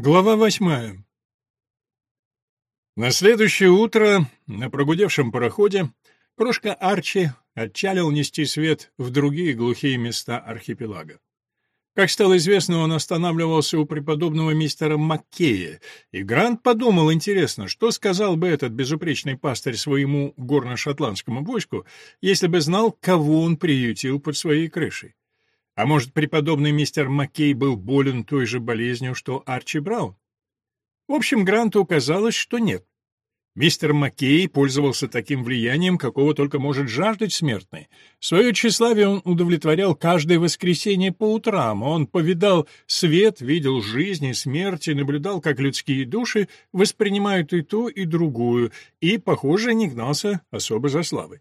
Глава восьмая. На следующее утро на прогудевшем пароходе крошка Арчи отчалил нести свет в другие глухие места архипелага. Как стало известно, он останавливался у преподобного мистера Маккея, и Грант подумал, интересно, что сказал бы этот безупречный пастырь своему горно-шотландскому войску, если бы знал, кого он приютил под своей крышей. А может, преподобный мистер Маккей был болен той же болезнью, что Арчи Браун? В общем, Гранту казалось, что нет. Мистер Маккей пользовался таким влиянием, какого только может жаждать смертный. Свое тщеславие он удовлетворял каждое воскресенье по утрам. Он повидал свет, видел жизнь и смерть и наблюдал, как людские души воспринимают и ту, и другую, и, похоже, не гнался особо за славой.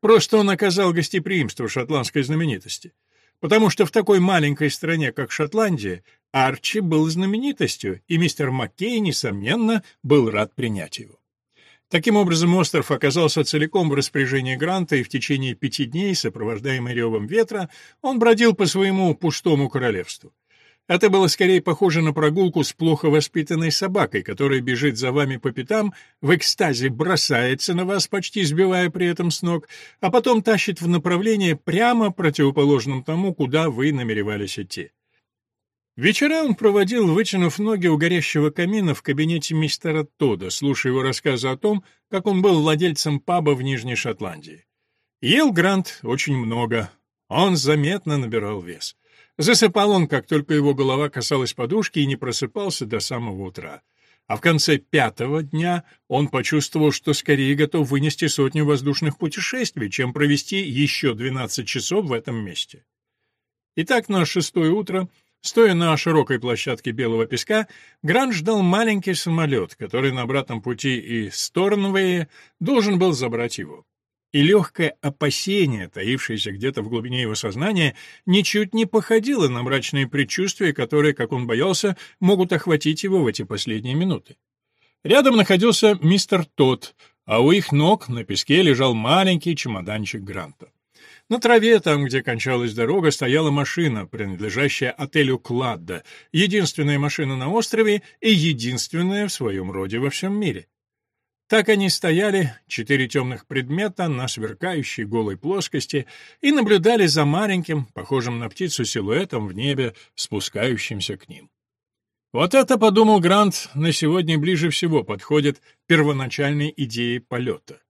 Просто он оказал гостеприимство шотландской знаменитости потому что в такой маленькой стране, как Шотландия, Арчи был знаменитостью, и мистер Маккей, несомненно, был рад принять его. Таким образом, остров оказался целиком в распоряжении Гранта, и в течение пяти дней, сопровождаемый ревом ветра, он бродил по своему пустому королевству. Это было скорее похоже на прогулку с плохо воспитанной собакой, которая бежит за вами по пятам, в экстазе бросается на вас, почти сбивая при этом с ног, а потом тащит в направлении прямо противоположном тому, куда вы намеревались идти. Вечера он проводил, вытянув ноги у горящего камина в кабинете мистера Тода, слушая его рассказы о том, как он был владельцем паба в Нижней Шотландии. Ел Грант очень много. Он заметно набирал вес. Засыпал он, как только его голова касалась подушки, и не просыпался до самого утра. А в конце пятого дня он почувствовал, что скорее готов вынести сотню воздушных путешествий, чем провести еще 12 часов в этом месте. Итак, на шестое утро, стоя на широкой площадке белого песка, Грант ждал маленький самолет, который на обратном пути из Сторнвея должен был забрать его и легкое опасение, таившееся где-то в глубине его сознания, ничуть не походило на мрачные предчувствия, которые, как он боялся, могут охватить его в эти последние минуты. Рядом находился мистер Тот, а у их ног на песке лежал маленький чемоданчик Гранта. На траве, там, где кончалась дорога, стояла машина, принадлежащая отелю «Кладда», единственная машина на острове и единственная в своем роде во всем мире. Так они стояли, четыре темных предмета на сверкающей голой плоскости, и наблюдали за маленьким, похожим на птицу силуэтом в небе, спускающимся к ним. Вот это, подумал Грант, на сегодня ближе всего подходит первоначальной идее полета.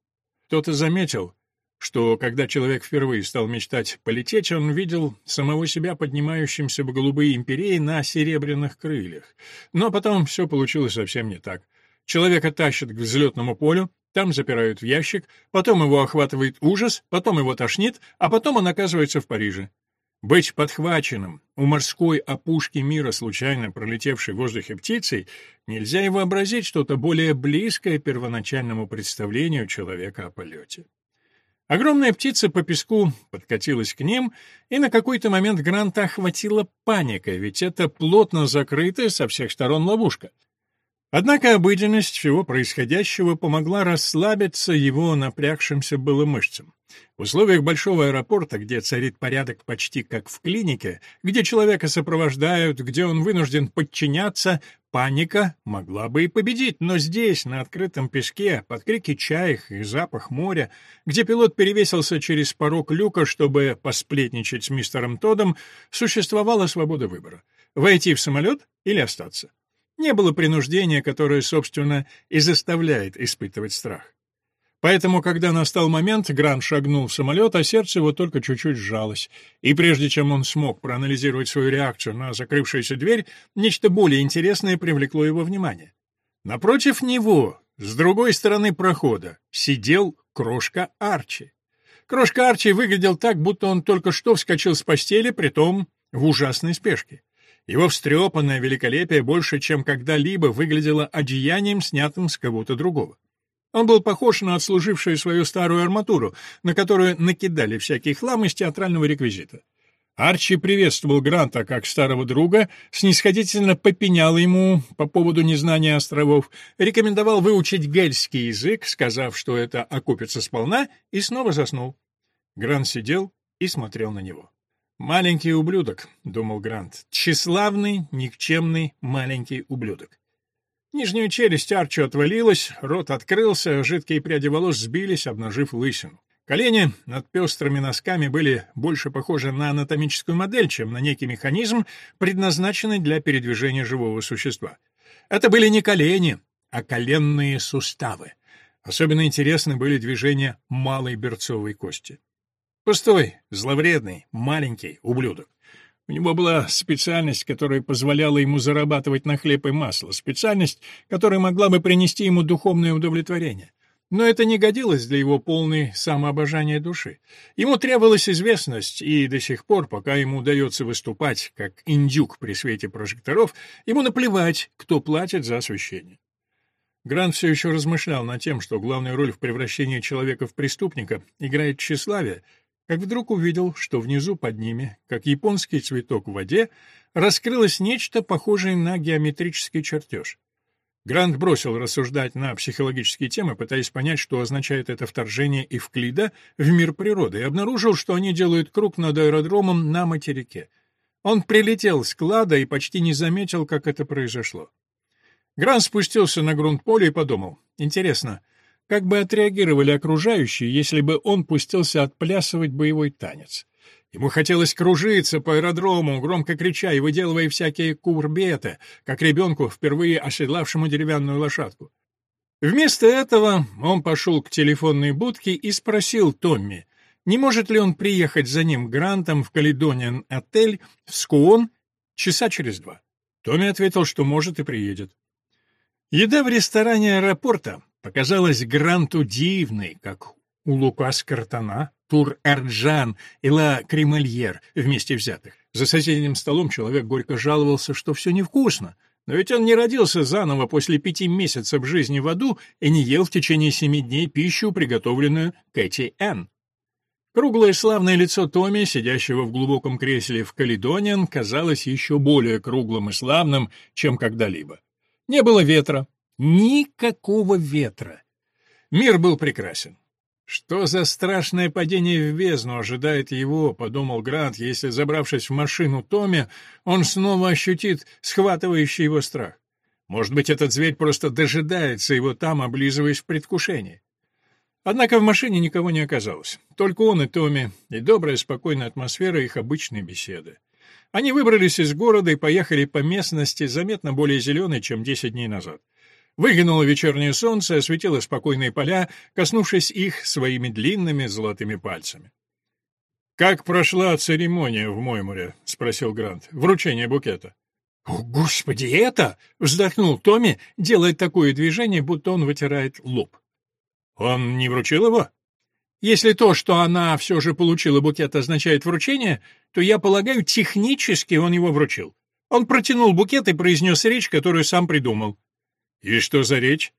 Кто-то заметил, что когда человек впервые стал мечтать полететь, он видел самого себя поднимающимся в голубые империи на серебряных крыльях. Но потом все получилось совсем не так. Человека тащат к взлетному полю, там запирают в ящик, потом его охватывает ужас, потом его тошнит, а потом он оказывается в Париже. Быть подхваченным у морской опушки мира, случайно пролетевшей в воздухе птицей, нельзя и вообразить что-то более близкое первоначальному представлению человека о полете. Огромная птица по песку подкатилась к ним, и на какой-то момент Гранта охватила паника, ведь это плотно закрытая со всех сторон ловушка. Однако обыденность всего происходящего помогла расслабиться его напрягшимся было мышцам. В условиях большого аэропорта, где царит порядок почти как в клинике, где человека сопровождают, где он вынужден подчиняться, паника могла бы и победить, но здесь, на открытом песке, под крики чаек и запах моря, где пилот перевесился через порог люка, чтобы посплетничать с мистером Тодом, существовала свобода выбора — войти в самолет или остаться. Не было принуждения, которое, собственно, и заставляет испытывать страх. Поэтому, когда настал момент, Грант шагнул в самолет, а сердце его только чуть-чуть сжалось. И прежде чем он смог проанализировать свою реакцию на закрывшуюся дверь, нечто более интересное привлекло его внимание. Напротив него, с другой стороны прохода, сидел крошка Арчи. Крошка Арчи выглядел так, будто он только что вскочил с постели, притом в ужасной спешке. Его встрепанное великолепие больше, чем когда-либо, выглядело одеянием, снятым с кого-то другого. Он был похож на отслужившую свою старую арматуру, на которую накидали всякий хлам из театрального реквизита. Арчи приветствовал Гранта как старого друга, снисходительно попенял ему по поводу незнания островов, рекомендовал выучить гельский язык, сказав, что это окупится сполна, и снова заснул. Грант сидел и смотрел на него. «Маленький ублюдок», — думал Грант. «Тщеславный, никчемный маленький ублюдок». Нижняя челюсть Арчи отвалилась, рот открылся, жидкие пряди волос сбились, обнажив лысину. Колени над пестрыми носками были больше похожи на анатомическую модель, чем на некий механизм, предназначенный для передвижения живого существа. Это были не колени, а коленные суставы. Особенно интересны были движения малой берцовой кости. Пустой, зловредный, маленький ублюдок. У него была специальность, которая позволяла ему зарабатывать на хлеб и масло, специальность, которая могла бы принести ему духовное удовлетворение. Но это не годилось для его полной самообожания души. Ему требовалась известность, и до сих пор, пока ему удается выступать как индюк при свете прожекторов, ему наплевать, кто платит за освещение. Грант все еще размышлял над тем, что главную роль в превращении человека в преступника играет тщеславие, как вдруг увидел, что внизу под ними, как японский цветок в воде, раскрылось нечто похожее на геометрический чертеж. Грант бросил рассуждать на психологические темы, пытаясь понять, что означает это вторжение Евклида в мир природы, и обнаружил, что они делают круг над аэродромом на материке. Он прилетел с клада и почти не заметил, как это произошло. Грант спустился на грунт поля и подумал, интересно, — как бы отреагировали окружающие, если бы он пустился отплясывать боевой танец? Ему хотелось кружиться по аэродрому, громко крича и выделывая всякие курбеты, как ребенку, впервые оседлавшему деревянную лошадку. Вместо этого он пошел к телефонной будке и спросил Томми, не может ли он приехать за ним Грантом в Каледониан отель в Скуон часа через два. Томми ответил, что может и приедет. Еда в ресторане аэропорта показалась Гранту дивной, как у Лукас Картана, Тур Эрджан и Ла Кремальер вместе взятых. За соседним столом человек горько жаловался, что все невкусно, но ведь он не родился заново после пяти месяцев жизни в аду и не ел в течение семи дней пищу, приготовленную Кэти Энн. Круглое славное лицо Томми, сидящего в глубоком кресле в Каледониан, казалось еще более круглым и славным, чем когда-либо. Не было ветра, Никакого ветра. Мир был прекрасен. Что за страшное падение в бездну ожидает его, подумал Грант, если, забравшись в машину Томми, он снова ощутит схватывающий его страх. Может быть, этот зверь просто дожидается его там, облизываясь в предвкушении. Однако в машине никого не оказалось. Только он и Томми, и добрая, спокойная атмосфера их обычной беседы. Они выбрались из города и поехали по местности, заметно более зеленой, чем десять дней назад. Выглянуло вечернее солнце, осветило спокойные поля, коснувшись их своими длинными золотыми пальцами. «Как прошла церемония в Моймуре?» — спросил Грант. «Вручение букета». «О, Господи, это!» — вздохнул Томми, делает такое движение, будто он вытирает лоб. «Он не вручил его?» «Если то, что она все же получила букет, означает вручение, то, я полагаю, технически он его вручил. Он протянул букет и произнес речь, которую сам придумал. «И что за речь?»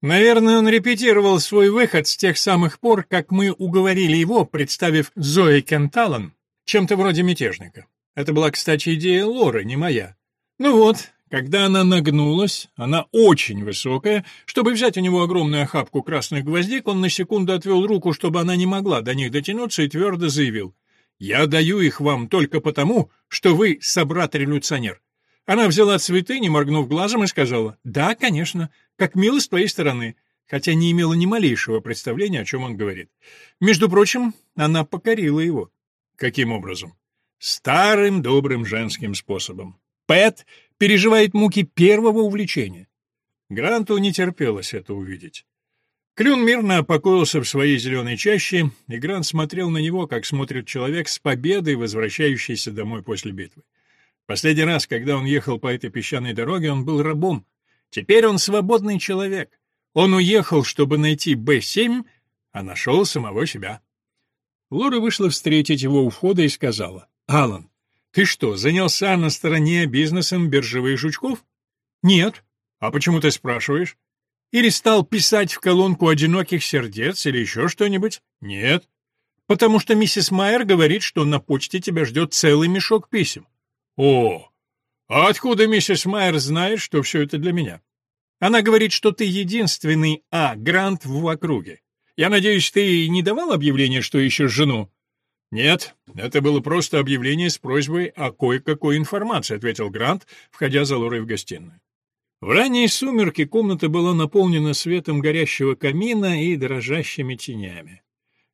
Наверное, он репетировал свой выход с тех самых пор, как мы уговорили его, представив Зои Кенталан, чем-то вроде мятежника. Это была, кстати, идея Лоры, не моя. Ну вот, когда она нагнулась, она очень высокая, чтобы взять у него огромную охапку красных гвоздик, он на секунду отвел руку, чтобы она не могла до них дотянуться, и твердо заявил, «Я даю их вам только потому, что вы собрат-революционер. Она взяла цветы, не моргнув глазом, и сказала, «Да, конечно, как мило с твоей стороны», хотя не имела ни малейшего представления, о чем он говорит. Между прочим, она покорила его. Каким образом? Старым добрым женским способом. Пэт переживает муки первого увлечения. Гранту не терпелось это увидеть. Клюн мирно покоился в своей зеленой чаще, и Грант смотрел на него, как смотрит человек с победой, возвращающийся домой после битвы. Последний раз, когда он ехал по этой песчаной дороге, он был рабом. Теперь он свободный человек. Он уехал, чтобы найти Б-7, а нашел самого себя. Лора вышла встретить его у входа и сказала, «Алан, ты что, занялся на стороне бизнесом биржевых жучков?» «Нет». «А почему ты спрашиваешь?» «Или стал писать в колонку одиноких сердец или еще что-нибудь?» «Нет». «Потому что миссис Майер говорит, что на почте тебя ждет целый мешок писем». «О, а откуда миссис Майер знает, что все это для меня?» «Она говорит, что ты единственный А. Грант в округе. Я надеюсь, ты не давал объявление, что ищешь жену?» «Нет, это было просто объявление с просьбой о кое-какой информации», — ответил Грант, входя за Лорой в гостиную. В ранние сумерки комната была наполнена светом горящего камина и дрожащими тенями.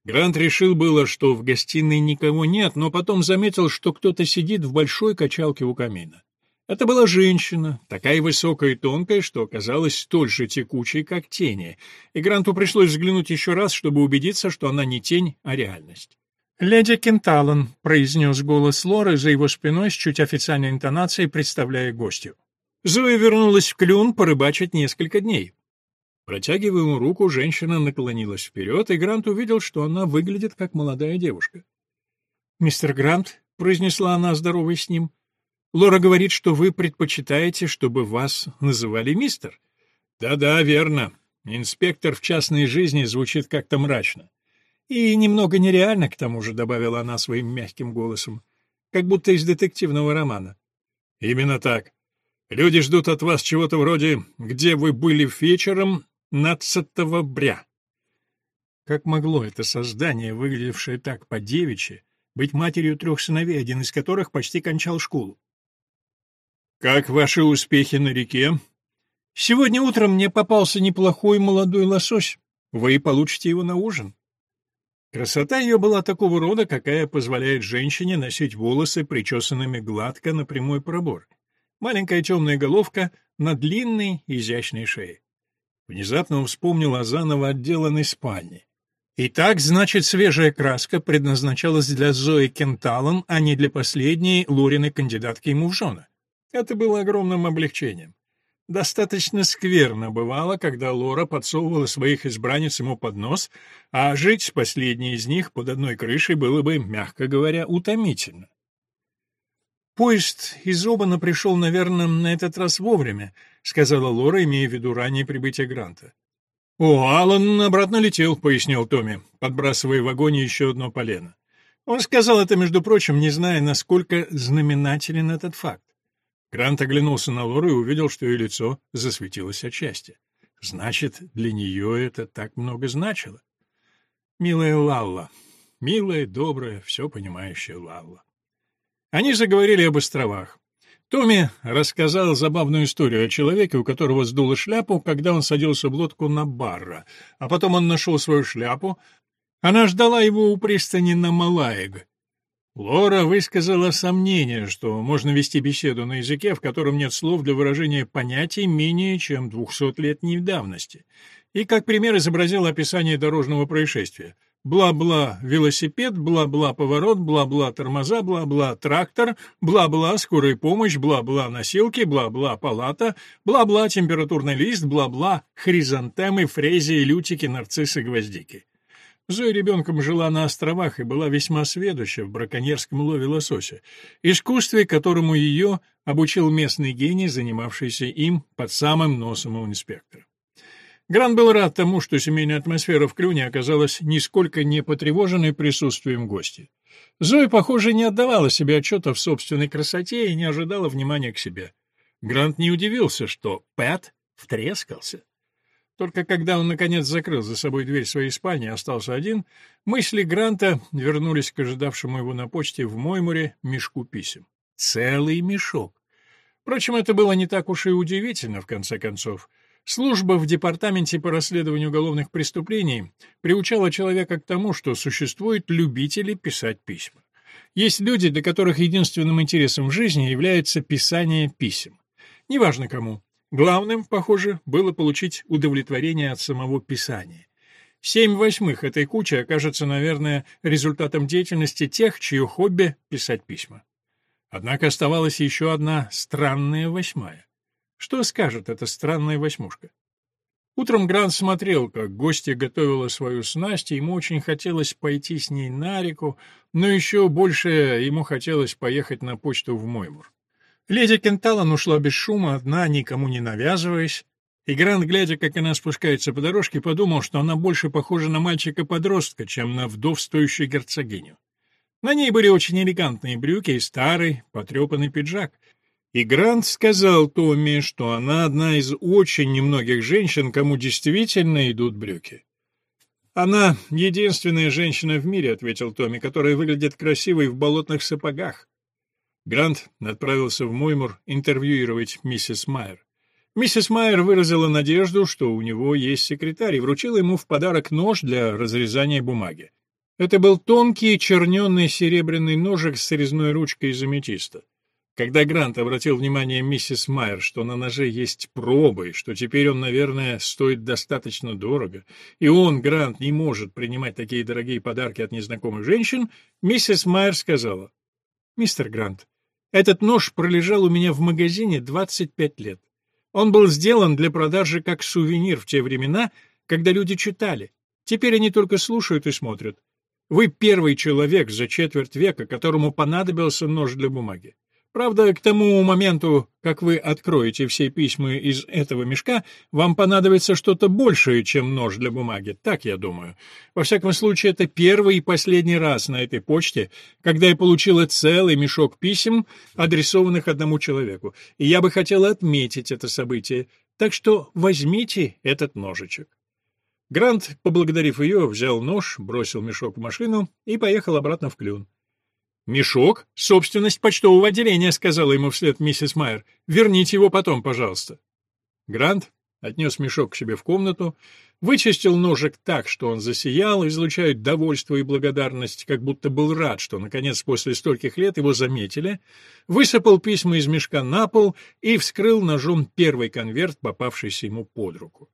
Грант решил было, что в гостиной никого нет, но потом заметил, что кто-то сидит в большой качалке у камина. Это была женщина, такая высокая и тонкая, что оказалась столь же текучей, как тени, и Гранту пришлось взглянуть еще раз, чтобы убедиться, что она не тень, а реальность. «Леди Кенталлан», — произнес голос Лоры за его спиной с чуть официальной интонацией, представляя гостю. Зоя вернулась в Клюн порыбачить несколько дней. Протягивая ему руку, женщина наклонилась вперед, и Грант увидел, что она выглядит как молодая девушка. «Мистер Грант», — произнесла она, здоровой с ним, — «Лора говорит, что вы предпочитаете, чтобы вас называли мистер». «Да-да, верно. Инспектор в частной жизни звучит как-то мрачно». «И немного нереально, к тому же», — добавила она своим мягким голосом, — «как будто из детективного романа». «Именно так. Люди ждут от вас чего-то вроде «Где вы были вечером 15 бря?» Как могло это создание, выглядевшее так по-девичьи, быть матерью трех сыновей, один из которых почти кончал школу? «Как ваши успехи на реке?» «Сегодня утром мне попался неплохой молодой лосось. Вы получите его на ужин». Красота ее была такого рода, какая позволяет женщине носить волосы причесанными гладко на прямой пробор. Маленькая темная головка на длинной, изящной шее. Внезапно он вспомнил о заново отделанной спальне. Итак, значит, свежая краска предназначалась для Зои Кенталлан, а не для последней Лориной кандидатки ему в жены. Это было огромным облегчением. Достаточно скверно бывало, когда Лора подсовывала своих избранниц ему под нос, а жить с последней из них под одной крышей было бы, мягко говоря, утомительно. «Поезд из Обана пришел, наверное, на этот раз вовремя», — сказала Лора, имея в виду раннее прибытие Гранта. «О, Аллан обратно летел», — пояснил Томми, подбрасывая в вагоне еще одно полено. Он сказал это, между прочим, не зная, насколько знаменателен этот факт. Грант оглянулся на Лору и увидел, что ее лицо засветилось от счастья. Значит, для нее это так много значило. Милая Лалла, милая, добрая, все понимающая Лалла. Они заговорили об островах. Томми рассказал забавную историю о человеке, у которого сдуло шляпу, когда он садился в лодку на барра, а потом он нашел свою шляпу. Она ждала его у пристани на Малаег. Лора высказала сомнение, что можно вести беседу на языке, в котором нет слов для выражения понятий менее чем двухсотлетней давности, и как пример изобразила описание дорожного происшествия — бла-бла велосипед, бла-бла поворот, бла-бла тормоза, бла-бла трактор, бла-бла скорая помощь, бла-бла носилки, бла-бла палата, бла-бла температурный лист, бла-бла хризантемы, фрезии, лютики, нарциссы, гвоздики. Зоя ребенком жила на островах и была весьма сведуща в браконьерском лове лосося, искусстве, которому ее обучил местный гений, занимавшийся им под самым носом у инспектора. Гран был рад тому, что семейная атмосфера в Клюне оказалась нисколько не потревоженной присутствием гостей. Зоя, похоже, не отдавала себе отчета в собственной красоте и не ожидала внимания к себе. Грант не удивился, что Пэт втрескался. Только когда он, наконец, закрыл за собой дверь своей спальни и остался один, мысли Гранта вернулись к ожидавшему его на почте в Моймуре мешку писем. Целый мешок. Впрочем, это было не так уж и удивительно, в конце концов. Служба в Департаменте по расследованию уголовных преступлений приучала человека к тому, что существуют любители писать письма. Есть люди, для которых единственным интересом в жизни является писание писем. Неважно кому. Главным, похоже, было получить удовлетворение от самого писания. Семь восьмых этой кучи окажется, наверное, результатом деятельности тех, чье хобби — писать письма. Однако оставалась еще одна странная восьмая. Что скажет эта странная восьмушка? Утром Грант смотрел, как гостья готовила свою снасть, и ему очень хотелось пойти с ней на реку, но еще больше ему хотелось поехать на почту в Моймур. Леди Кенталан ушла без шума, одна, никому не навязываясь, и Грант, глядя, как она спускается по дорожке, подумал, что она больше похожа на мальчика-подростка, чем на вдовствующую герцогиню. На ней были очень элегантные брюки и старый, потрепанный пиджак — и Грант сказал Томми, что она одна из очень немногих женщин, кому действительно идут брюки. «Она единственная женщина в мире», — ответил Томми, «которая выглядит красивой в болотных сапогах». Грант отправился в Моймур интервьюировать миссис Майер. Миссис Майер выразила надежду, что у него есть секретарь, и вручила ему в подарок нож для разрезания бумаги. Это был тонкий черненный серебряный ножик с резной ручкой из аметиста. Когда Грант обратил внимание миссис Майер, что на ноже есть пробы, что теперь он, наверное, стоит достаточно дорого, и он, Грант, не может принимать такие дорогие подарки от незнакомых женщин, миссис Майер сказала, «Мистер Грант, этот нож пролежал у меня в магазине 25 лет. Он был сделан для продажи как сувенир в те времена, когда люди читали. Теперь они только слушают и смотрят. Вы первый человек за четверть века, которому понадобился нож для бумаги. Правда, к тому моменту, как вы откроете все письма из этого мешка, вам понадобится что-то большее, чем нож для бумаги, так я думаю. Во всяком случае, это первый и последний раз на этой почте, когда я получила целый мешок писем, адресованных одному человеку, и я бы хотела отметить это событие, так что возьмите этот ножичек. Грант, поблагодарив ее, взял нож, бросил мешок в машину и поехал обратно в Клюн. «Мешок — собственность почтового отделения», — сказала ему вслед миссис Майер. «Верните его потом, пожалуйста». Грант отнес мешок к себе в комнату, вычистил ножик так, что он засиял, излучая довольство и благодарность, как будто был рад, что, наконец, после стольких лет его заметили, высыпал письма из мешка на пол и вскрыл ножом первый конверт, попавшийся ему под руку.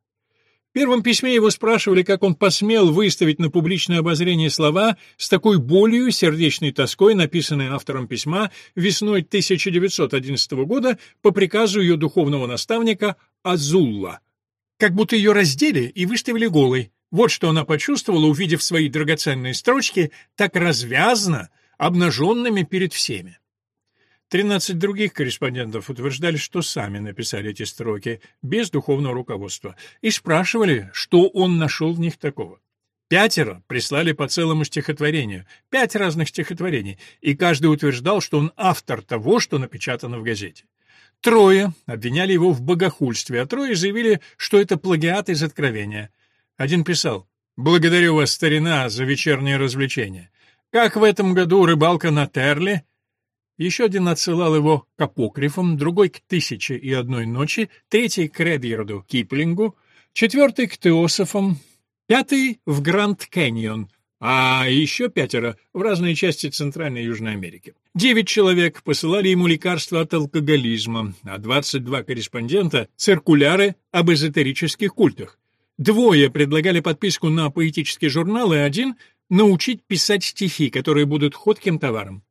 Первом письме его спрашивали, как он посмел выставить на публичное обозрение слова с такой болью, сердечной тоской, написанные автором письма весной 1911 года по приказу ее духовного наставника Азулла. Как будто ее раздели и выставили голой. Вот что она почувствовала, увидев свои драгоценные строчки так развязно, обнаженными перед всеми. Тринадцать других корреспондентов утверждали, что сами написали эти строки, без духовного руководства, и спрашивали, что он нашел в них такого. Пятеро прислали по целому стихотворению, пять разных стихотворений, и каждый утверждал, что он автор того, что напечатано в газете. Трое обвиняли его в богохульстве, а трое заявили, что это плагиат из Откровения. Один писал «Благодарю вас, старина, за вечернее развлечение. Как в этом году рыбалка на Терле?» Еще один отсылал его к апокрифам, другой — к «Тысяче и одной ночи», третий — к Редьярду Киплингу, четвертый — к Теософам, пятый — в Гранд Кэньон, а еще пятеро — в разные части Центральной и Южной Америки. Девять человек посылали ему лекарства от алкоголизма, а 22 корреспондента — циркуляры об эзотерических культах. Двое предлагали подписку на поэтический журнал, и один — научить писать стихи, которые будут ходким товаром.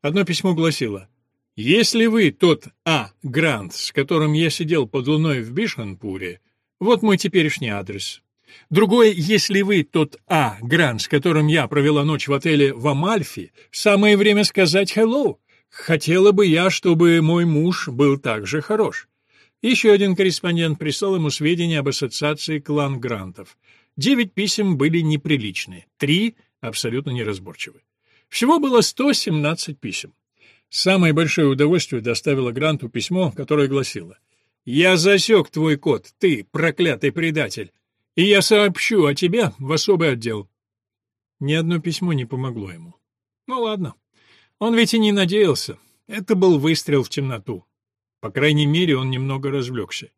Одно письмо гласило «Если вы тот А. Грант, с которым я сидел под луной в Бишанпуре, вот мой теперешний адрес». Другое, если вы тот А. Грант, с которым я провела ночь в отеле в Амальфи, самое время сказать «hello». Хотела бы я, чтобы мой муж был так же хорош. Еще один корреспондент прислал ему сведения об ассоциации клан Грантов. Девять писем были неприличные, три — абсолютно неразборчивы. Всего было 117 писем. Самое большое удовольствие доставило Гранту письмо, которое гласило «Я засек твой код, ты, проклятый предатель, и я сообщу о тебе в особый отдел». Ни одно письмо не помогло ему. Ну ладно. Он ведь и не надеялся. Это был выстрел в темноту. По крайней мере, он немного развлекся.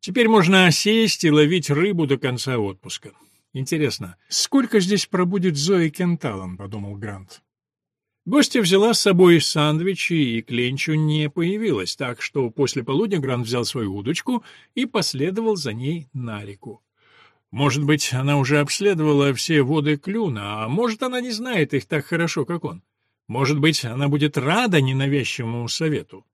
Теперь можно сесть и ловить рыбу до конца отпуска. Интересно, сколько здесь пробудет Зои Кенталан, подумал Грант. Гостья взяла с собой сандвичи, и к ленчу не появилась, так что после полудня Грант взял свою удочку и последовал за ней на реку. Может быть, она уже обследовала все воды Клюна, а может, она не знает их так хорошо, как он. Может быть, она будет рада ненавязчивому совету.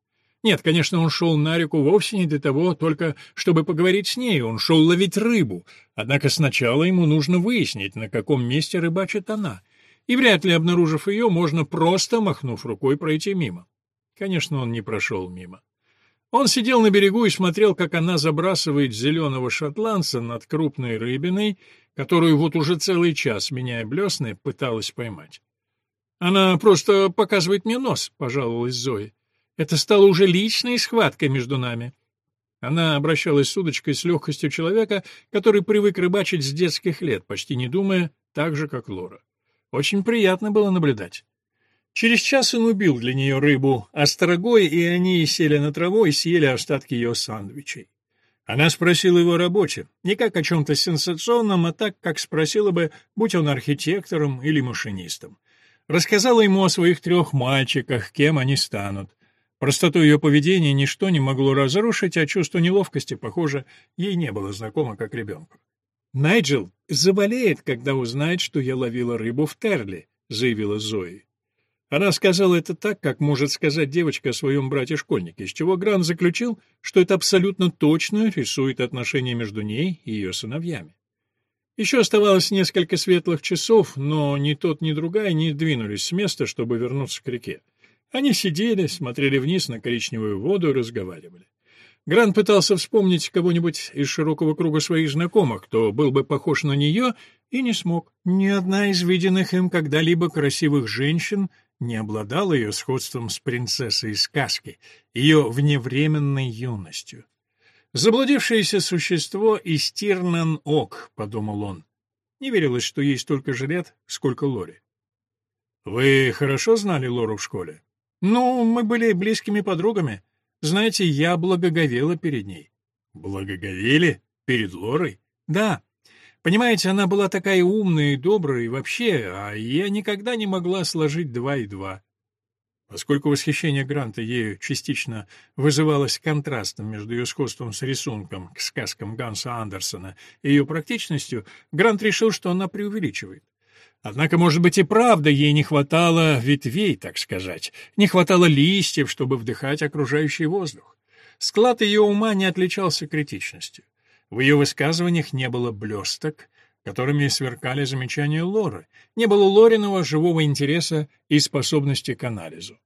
Нет, конечно, он шел на реку вовсе не для того, только чтобы поговорить с ней, он шел ловить рыбу. Однако сначала ему нужно выяснить, на каком месте рыбачит она — и вряд ли, обнаружив ее, можно просто, махнув рукой, пройти мимо. Конечно, он не прошел мимо. Он сидел на берегу и смотрел, как она забрасывает зеленого шотландца над крупной рыбиной, которую вот уже целый час, меняя блесны, пыталась поймать. «Она просто показывает мне нос», — пожаловалась Зои. «Это стало уже личной схваткой между нами». Она обращалась с удочкой с легкостью человека, который привык рыбачить с детских лет, почти не думая, так же, как Лора. Очень приятно было наблюдать. Через час он убил для нее рыбу острогой, и они сели на траву и съели остатки ее сандвичей. Она спросила его о работе, не как о чем-то сенсационном, а так, как спросила бы, будь он архитектором или машинистом. Рассказала ему о своих трех мальчиках, кем они станут. Простоту ее поведения ничто не могло разрушить, а чувство неловкости, похоже, ей не было знакомо как ребенку. «Найджел заболеет, когда узнает, что я ловила рыбу в Терли», — заявила Зои. Она сказала это так, как может сказать девочка о своем брате-школьнике, из чего Грант заключил, что это абсолютно точно рисует отношения между ней и ее сыновьями. Еще оставалось несколько светлых часов, но ни тот, ни другая не двинулись с места, чтобы вернуться к реке. Они сидели, смотрели вниз на коричневую воду и разговаривали. Грант пытался вспомнить кого-нибудь из широкого круга своих знакомых, кто был бы похож на нее, и не смог. Ни одна из виденных им когда-либо красивых женщин не обладала ее сходством с принцессой из сказки, ее вневременной юностью. «Заблудившееся существо из Тирнан-Ок», — подумал он. Не верилось, что ей столько же лет, сколько Лори. «Вы хорошо знали Лору в школе?» «Ну, мы были близкими подругами. Знаете, я благоговела перед ней». «Благоговели? Перед Лорой?» «Да. Понимаете, она была такая умная и добрая и вообще, а я никогда не могла сложить два и два». Поскольку восхищение Гранта ею частично вызывалось контрастом между ее сходством с рисунком к сказкам Ганса Андерсона и ее практичностью, Грант решил, что она преувеличивает. Однако, может быть, и правда ей не хватало ветвей, так сказать, не хватало листьев, чтобы вдыхать окружающий воздух. Склад ее ума не отличался критичностью. В ее высказываниях не было блесток, которыми сверкали замечания Лоры, не было Лориного живого интереса и способности к анализу.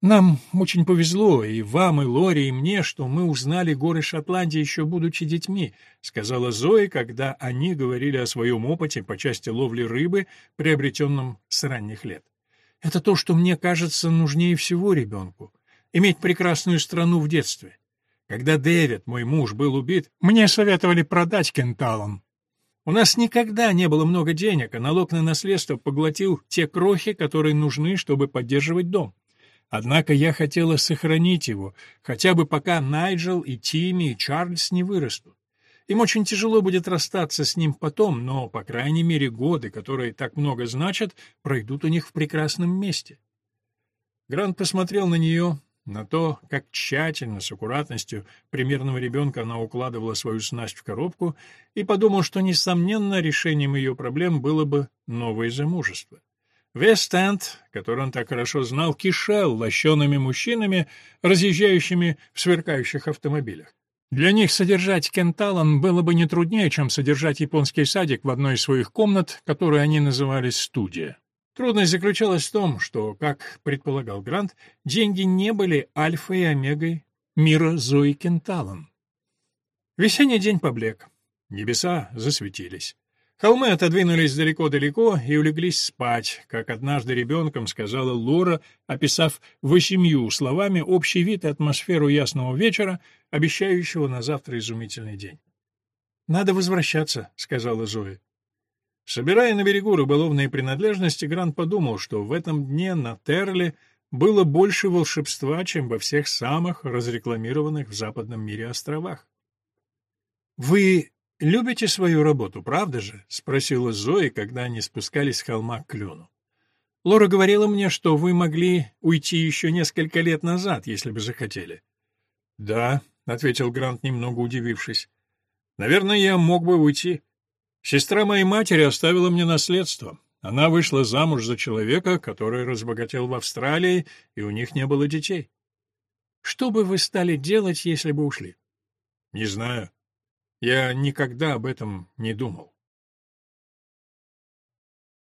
Нам очень повезло, и вам, и Лоре, и мне, что мы узнали горы Шотландии еще будучи детьми, сказала Зоя, когда они говорили о своем опыте по части ловли рыбы, приобретенном с ранних лет. Это то, что мне кажется нужнее всего ребенку — иметь прекрасную страну в детстве. Когда Дэвид, мой муж, был убит, мне советовали продать Кенталон. У нас никогда не было много денег, а налог на наследство поглотил те крохи, которые нужны, чтобы поддерживать дом. Однако я хотела сохранить его, хотя бы пока Найджел и Тимми и Чарльз не вырастут. Им очень тяжело будет расстаться с ним потом, но, по крайней мере, годы, которые так много значат, пройдут у них в прекрасном месте. Грант посмотрел на нее, на то, как тщательно, с аккуратностью примерного ребенка она укладывала свою снасть в коробку, и подумал, что, несомненно, решением ее проблем было бы новое замужество. Вест-Энд, который он так хорошо знал, кишел лощеными мужчинами, разъезжающими в сверкающих автомобилях. Для них содержать Кенталан было бы не труднее, чем содержать японский садик в одной из своих комнат, которую они называли «студия». Трудность заключалась в том, что, как предполагал Грант, деньги не были альфой и омегой мира Зои Кенталан. Весенний день поблек. Небеса засветились. Холмы отодвинулись далеко-далеко и улеглись спать, как однажды ребенком сказала Лора, описав восемью словами общий вид и атмосферу ясного вечера, обещающего на завтра изумительный день. «Надо возвращаться», — сказала Зоя. Собирая на берегу рыболовные принадлежности, Грант подумал, что в этом дне на Терле было больше волшебства, чем во всех самых разрекламированных в западном мире островах. «Вы «Любите свою работу, правда же?» — спросила Зоя, когда они спускались с холма к клюну. «Лора говорила мне, что вы могли уйти еще несколько лет назад, если бы захотели». «Да», — ответил Грант, немного удивившись. «Наверное, я мог бы уйти. Сестра моей матери оставила мне наследство. Она вышла замуж за человека, который разбогател в Австралии, и у них не было детей». «Что бы вы стали делать, если бы ушли?» «Не знаю. Я никогда об этом не думал.